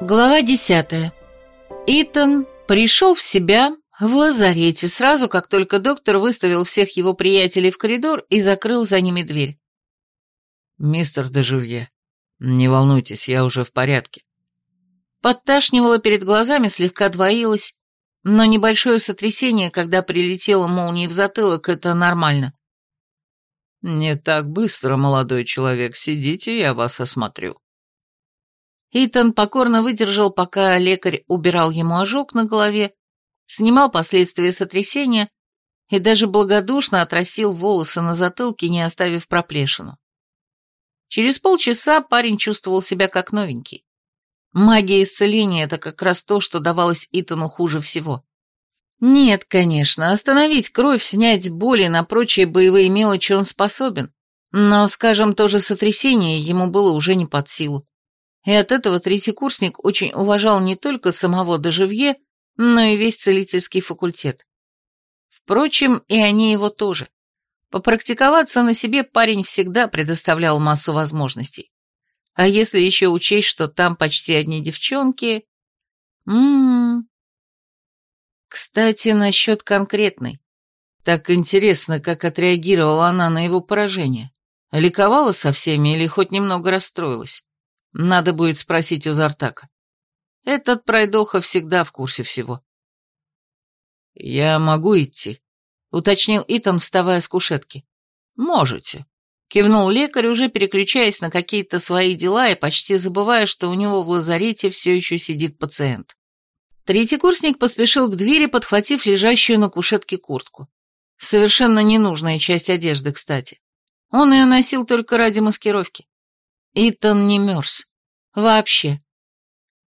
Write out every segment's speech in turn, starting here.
Глава десятая. Итан пришел в себя в лазарете сразу, как только доктор выставил всех его приятелей в коридор и закрыл за ними дверь. «Мистер Дежувье, не волнуйтесь, я уже в порядке». Подташнивало перед глазами, слегка двоилось, но небольшое сотрясение, когда прилетела молния в затылок, это нормально. «Не так быстро, молодой человек, сидите, я вас осмотрю». Итан покорно выдержал, пока лекарь убирал ему ожог на голове, снимал последствия сотрясения и даже благодушно отрастил волосы на затылке, не оставив проплешину. Через полчаса парень чувствовал себя как новенький. Магия исцеления — это как раз то, что давалось Итану хуже всего. Нет, конечно, остановить кровь, снять боли на прочие боевые мелочи он способен, но, скажем, то же сотрясение ему было уже не под силу. И от этого третий курсник очень уважал не только самого Дежавье, но и весь целительский факультет. Впрочем, и они его тоже. Попрактиковаться на себе парень всегда предоставлял массу возможностей. А если еще учесть, что там почти одни девчонки... Ммм... Кстати, насчет конкретной. Так интересно, как отреагировала она на его поражение. Ликовала со всеми или хоть немного расстроилась? Надо будет спросить у Зартака. Этот пройдоха всегда в курсе всего. «Я могу идти?» — уточнил Итан, вставая с кушетки. «Можете», — кивнул лекарь, уже переключаясь на какие-то свои дела и почти забывая, что у него в лазарете все еще сидит пациент. Третий курсник поспешил к двери, подхватив лежащую на кушетке куртку. Совершенно ненужная часть одежды, кстати. Он ее носил только ради маскировки. Итан не мерз. Вообще.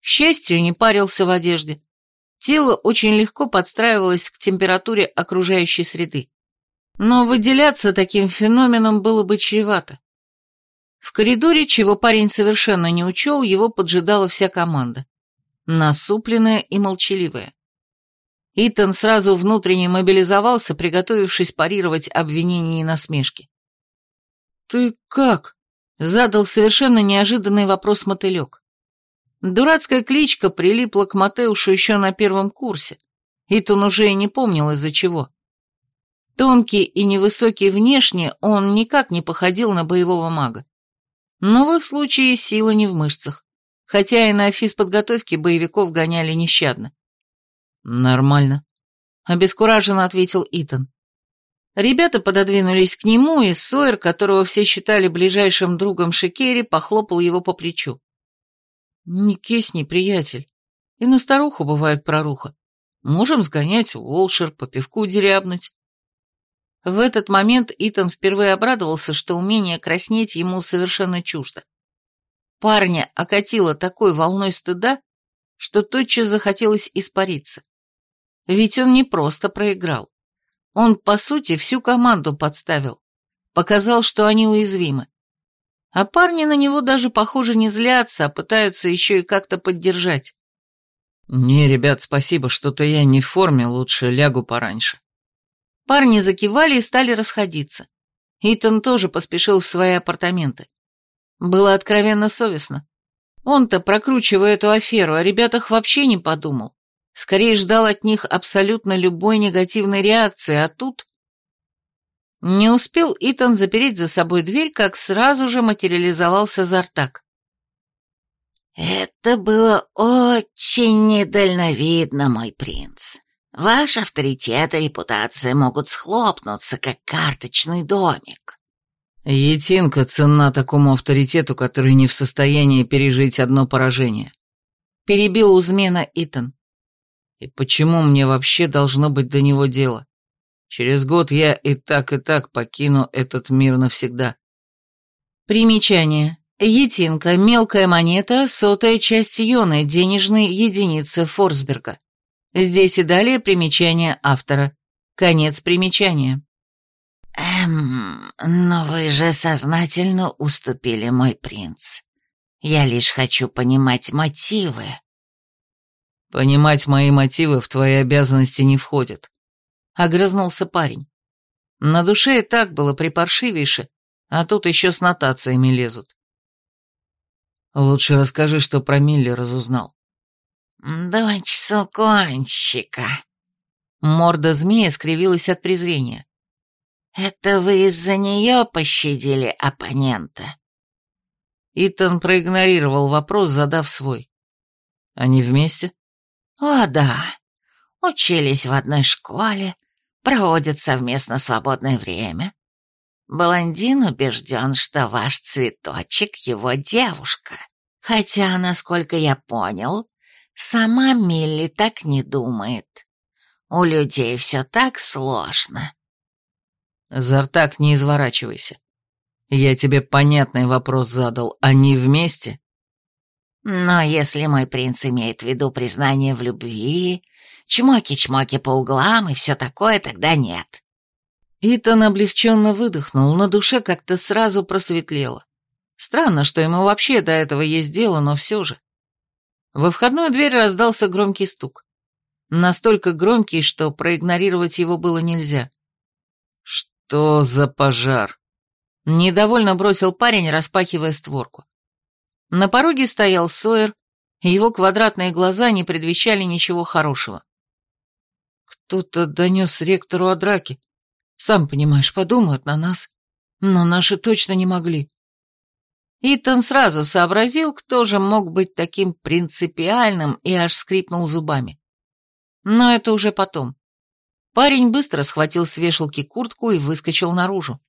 К счастью, не парился в одежде. Тело очень легко подстраивалось к температуре окружающей среды. Но выделяться таким феноменом было бы чревато. В коридоре, чего парень совершенно не учел, его поджидала вся команда. Насупленная и молчаливая. Итан сразу внутренне мобилизовался, приготовившись парировать обвинения и насмешки. «Ты как?» — задал совершенно неожиданный вопрос мотылек. Дурацкая кличка прилипла к Матеушу еще на первом курсе, и Тон уже и не помнил из-за чего. Тонкий и невысокий внешне, он никак не походил на боевого мага. Но в их случае сила не в мышцах, хотя и на физподготовке боевиков гоняли нещадно. «Нормально», — обескураженно ответил Итан. Ребята пододвинулись к нему, и Сойер, которого все считали ближайшим другом Шикери, похлопал его по плечу. «Не кисни, приятель. И на старуху бывает проруха. Можем сгонять в Уолшер, по пивку дерябнуть». В этот момент Итан впервые обрадовался, что умение краснеть ему совершенно чуждо. Парня окатило такой волной стыда, что тотчас захотелось испариться. Ведь он не просто проиграл. Он, по сути, всю команду подставил. Показал, что они уязвимы. А парни на него даже, похоже, не злятся, а пытаются еще и как-то поддержать. «Не, ребят, спасибо, что-то я не в форме, лучше лягу пораньше». Парни закивали и стали расходиться. Итан тоже поспешил в свои апартаменты. Было откровенно совестно. Он-то, прокручивая эту аферу, о ребятах вообще не подумал. Скорее ждал от них абсолютно любой негативной реакции, а тут... Не успел Итан запереть за собой дверь, как сразу же материализовался Зартак. «Это было очень недальновидно, мой принц. Ваш авторитет и репутация могут схлопнуться, как карточный домик». «Етинка цена такому авторитету, который не в состоянии пережить одно поражение», — перебил Узмена Итан. «И почему мне вообще должно быть до него дело?» Через год я и так, и так покину этот мир навсегда. Примечание. Етинка, мелкая монета, сотая часть ионы, денежной единицы Форсберга. Здесь и далее примечание автора. Конец примечания. «Эм, но вы же сознательно уступили, мой принц. Я лишь хочу понимать мотивы». «Понимать мои мотивы в твои обязанности не входит. — огрызнулся парень. На душе и так было припаршивейше, а тут еще с нотациями лезут. Лучше расскажи, что про Милли разузнал. «Дочь суконщика». Морда змея скривилась от презрения. «Это вы из-за нее пощадили оппонента?» Итан проигнорировал вопрос, задав свой. «Они вместе?» «О, да. Учились в одной школе, проводят совместно свободное время. Блондин убежден, что ваш цветочек — его девушка. Хотя, насколько я понял, сама Милли так не думает. У людей все так сложно». «Зартак, не изворачивайся. Я тебе понятный вопрос задал. Они вместе?» «Но если мой принц имеет в виду признание в любви, чмоки-чмоки по углам и все такое, тогда нет». Итан облегченно выдохнул, на душе как-то сразу просветлело. Странно, что ему вообще до этого есть дело, но все же. Во входную дверь раздался громкий стук. Настолько громкий, что проигнорировать его было нельзя. «Что за пожар?» Недовольно бросил парень, распахивая створку. На пороге стоял Сойер, и его квадратные глаза не предвещали ничего хорошего. Кто-то донес ректору о драке. Сам понимаешь, подумают на нас. Но наши точно не могли. Итан сразу сообразил, кто же мог быть таким принципиальным, и аж скрипнул зубами. Но это уже потом. Парень быстро схватил с вешалки куртку и выскочил наружу.